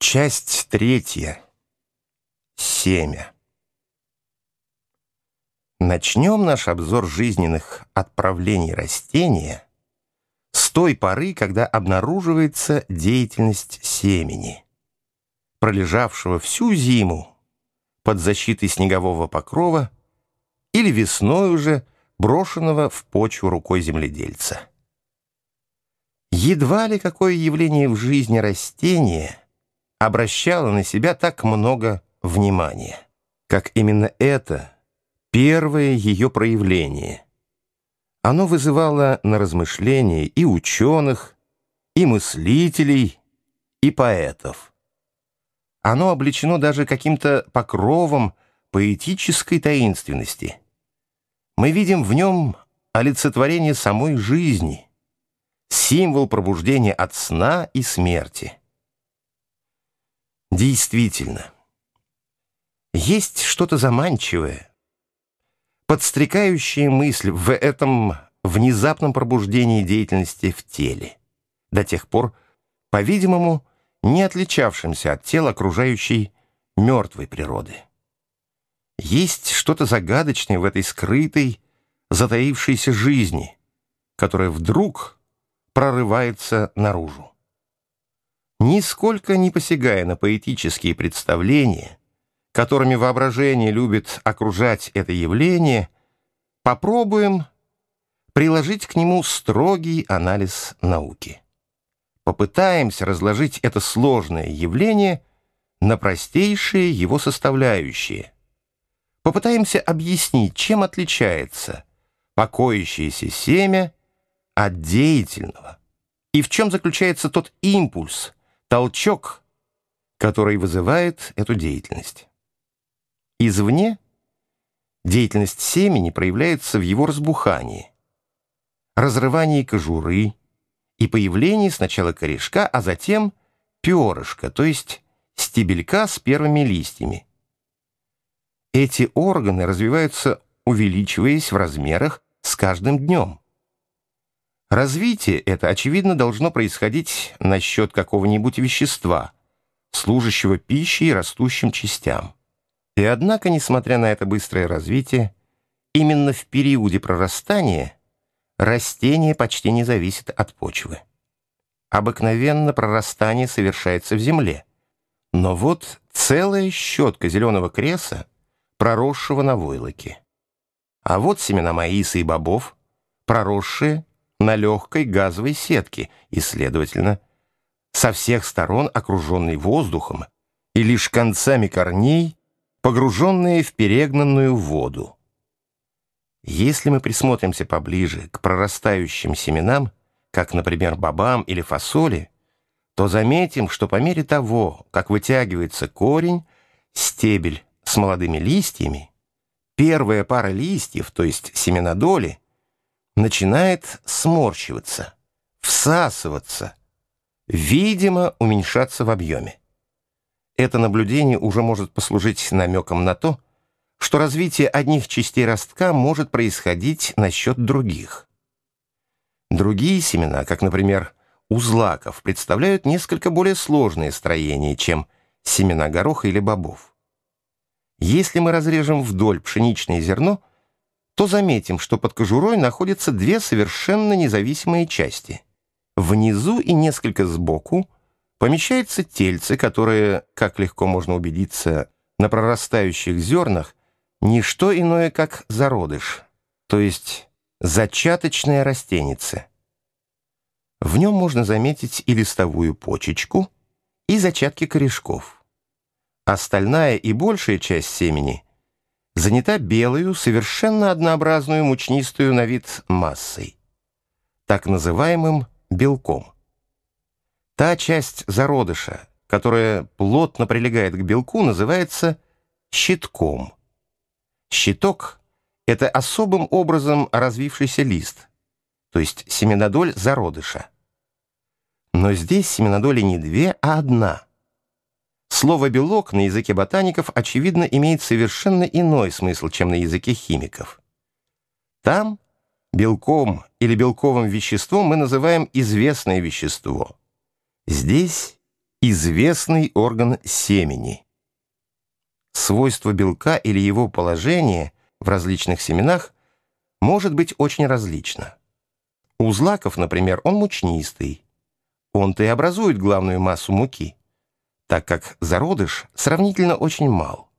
Часть третья. Семя. Начнем наш обзор жизненных отправлений растения с той поры, когда обнаруживается деятельность семени, пролежавшего всю зиму под защитой снегового покрова или весной уже брошенного в почву рукой земледельца. Едва ли какое явление в жизни растения – обращала на себя так много внимания, как именно это первое ее проявление. Оно вызывало на размышления и ученых, и мыслителей, и поэтов. Оно облечено даже каким-то покровом поэтической таинственности. Мы видим в нем олицетворение самой жизни, символ пробуждения от сна и смерти. Действительно, есть что-то заманчивое, подстрекающее мысль в этом внезапном пробуждении деятельности в теле, до тех пор, по-видимому, не отличавшимся от тела окружающей мертвой природы. Есть что-то загадочное в этой скрытой, затаившейся жизни, которая вдруг прорывается наружу нисколько не посягая на поэтические представления, которыми воображение любит окружать это явление, попробуем приложить к нему строгий анализ науки. Попытаемся разложить это сложное явление на простейшие его составляющие. Попытаемся объяснить, чем отличается покоящееся семя от деятельного, и в чем заключается тот импульс, толчок, который вызывает эту деятельность. Извне деятельность семени проявляется в его разбухании, разрывании кожуры и появлении сначала корешка, а затем перышка, то есть стебелька с первыми листьями. Эти органы развиваются, увеличиваясь в размерах с каждым днем. Развитие это, очевидно, должно происходить на счет какого-нибудь вещества, служащего пищей растущим частям. И однако, несмотря на это быстрое развитие, именно в периоде прорастания растение почти не зависит от почвы. Обыкновенно прорастание совершается в земле. Но вот целая щетка зеленого креса, проросшего на войлоке. А вот семена маиса и бобов, проросшие на легкой газовой сетке и, следовательно, со всех сторон окруженный воздухом и лишь концами корней, погруженные в перегнанную воду. Если мы присмотримся поближе к прорастающим семенам, как, например, бобам или фасоли, то заметим, что по мере того, как вытягивается корень, стебель с молодыми листьями, первая пара листьев, то есть семенодоли, начинает сморщиваться, всасываться, видимо, уменьшаться в объеме. Это наблюдение уже может послужить намеком на то, что развитие одних частей ростка может происходить на счет других. Другие семена, как, например, у злаков, представляют несколько более сложные строения, чем семена гороха или бобов. Если мы разрежем вдоль пшеничное зерно, то заметим, что под кожурой находятся две совершенно независимые части. Внизу и несколько сбоку помещается тельце, которое, как легко можно убедиться, на прорастающих зернах не что иное, как зародыш, то есть зачаточная растеница. В нем можно заметить и листовую почечку, и зачатки корешков. Остальная и большая часть семени занята белую, совершенно однообразную мучнистую на вид массой, так называемым белком. Та часть зародыша, которая плотно прилегает к белку, называется щитком. Щиток — это особым образом развившийся лист, то есть семенодоль зародыша. Но здесь семенодоли не две, а одна — Слово «белок» на языке ботаников, очевидно, имеет совершенно иной смысл, чем на языке химиков. Там белком или белковым веществом мы называем известное вещество. Здесь Известный орган семени. Свойство белка или его положение в различных семенах может быть очень различно. У злаков, например, он мучнистый. Он-то и образует главную массу муки, так как зародыш сравнительно очень мал.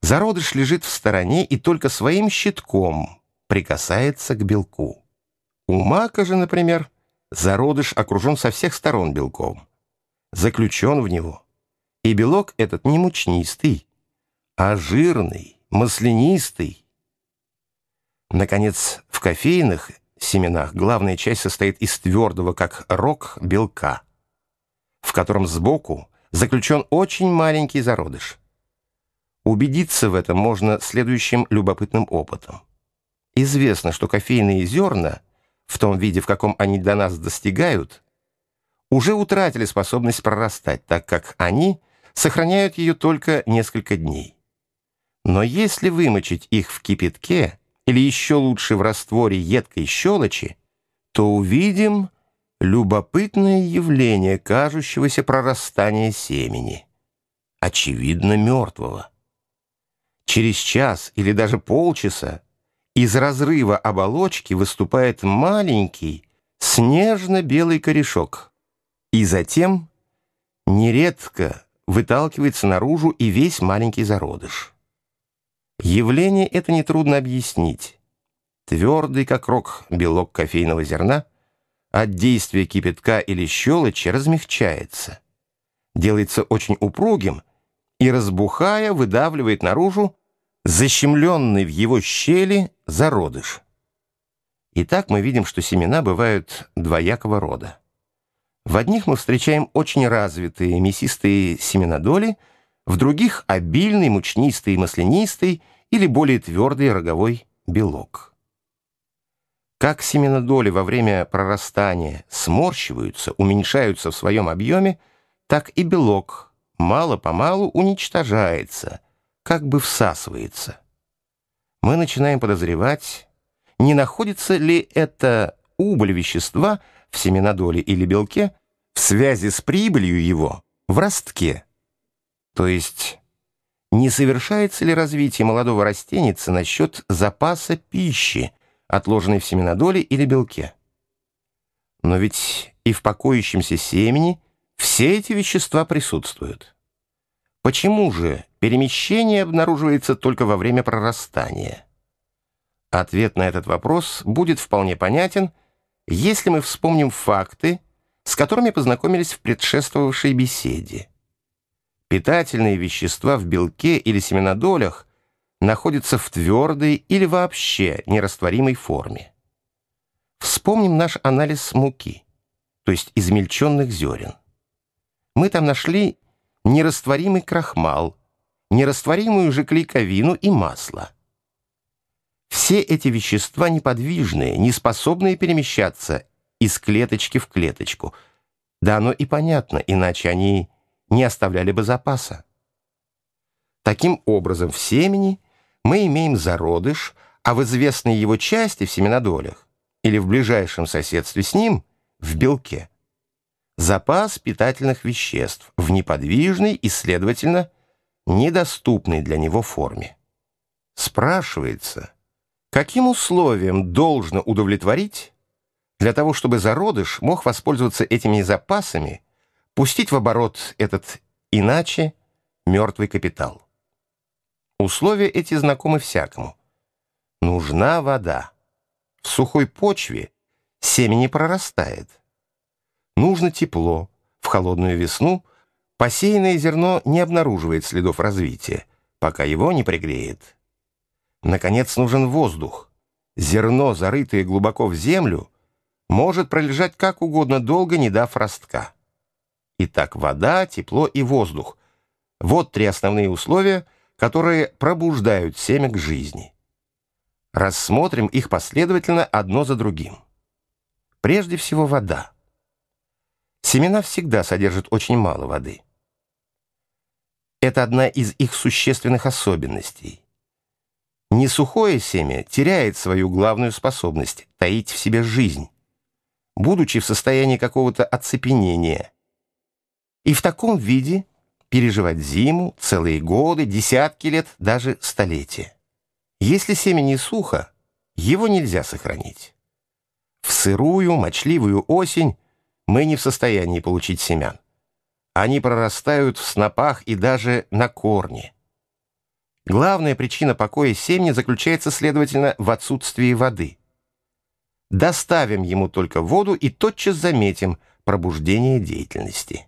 Зародыш лежит в стороне и только своим щитком прикасается к белку. У мака же, например, зародыш окружен со всех сторон белком, заключен в него. И белок этот не мучнистый, а жирный, маслянистый. Наконец, в кофейных семенах главная часть состоит из твердого, как рог, белка, в котором сбоку заключен очень маленький зародыш. Убедиться в этом можно следующим любопытным опытом. Известно, что кофейные зерна, в том виде, в каком они до нас достигают, уже утратили способность прорастать, так как они сохраняют ее только несколько дней. Но если вымочить их в кипятке, или еще лучше в растворе едкой щелочи, то увидим любопытное явление кажущегося прорастания семени, очевидно мертвого. Через час или даже полчаса из разрыва оболочки выступает маленький снежно-белый корешок, и затем нередко выталкивается наружу и весь маленький зародыш. Явление это нетрудно объяснить. Твердый, как рог, белок кофейного зерна от действия кипятка или щелочи размягчается, делается очень упругим и, разбухая, выдавливает наружу защемленный в его щели зародыш. Итак, мы видим, что семена бывают двоякого рода. В одних мы встречаем очень развитые мясистые семенодоли – в других обильный, мучнистый, маслянистый или более твердый роговой белок. Как семенодоли во время прорастания сморщиваются, уменьшаются в своем объеме, так и белок мало-помалу уничтожается, как бы всасывается. Мы начинаем подозревать, не находится ли это убыль вещества в семенодоле или белке в связи с прибылью его в ростке. То есть не совершается ли развитие молодого растеница насчет запаса пищи, отложенной в семенодоле или белке? Но ведь и в покоящемся семени все эти вещества присутствуют. Почему же перемещение обнаруживается только во время прорастания? Ответ на этот вопрос будет вполне понятен, если мы вспомним факты, с которыми познакомились в предшествовавшей беседе. Питательные вещества в белке или семенодолях находятся в твердой или вообще нерастворимой форме. Вспомним наш анализ муки, то есть измельченных зерен. Мы там нашли нерастворимый крахмал, нерастворимую же клейковину и масло. Все эти вещества неподвижные, не способные перемещаться из клеточки в клеточку. Да оно и понятно, иначе они не оставляли бы запаса. Таким образом, в семени мы имеем зародыш, а в известной его части в семенодолях или в ближайшем соседстве с ним в белке запас питательных веществ в неподвижной и, следовательно, недоступной для него форме. Спрашивается, каким условиям должно удовлетворить для того, чтобы зародыш мог воспользоваться этими запасами пустить в оборот этот иначе мертвый капитал. Условия эти знакомы всякому. Нужна вода. В сухой почве семя не прорастает. Нужно тепло. В холодную весну посеянное зерно не обнаруживает следов развития, пока его не пригреет. Наконец нужен воздух. Зерно, зарытое глубоко в землю, может пролежать как угодно долго, не дав ростка. Итак, вода, тепло и воздух. Вот три основные условия, которые пробуждают семя к жизни. Рассмотрим их последовательно одно за другим. Прежде всего вода. Семена всегда содержат очень мало воды. Это одна из их существенных особенностей. Несухое семя теряет свою главную способность таить в себе жизнь, будучи в состоянии какого-то оцепенения – и в таком виде переживать зиму, целые годы, десятки лет, даже столетия. Если семя не сухо, его нельзя сохранить. В сырую, мочливую осень мы не в состоянии получить семян. Они прорастают в снопах и даже на корне. Главная причина покоя семени заключается, следовательно, в отсутствии воды. Доставим ему только воду и тотчас заметим пробуждение деятельности.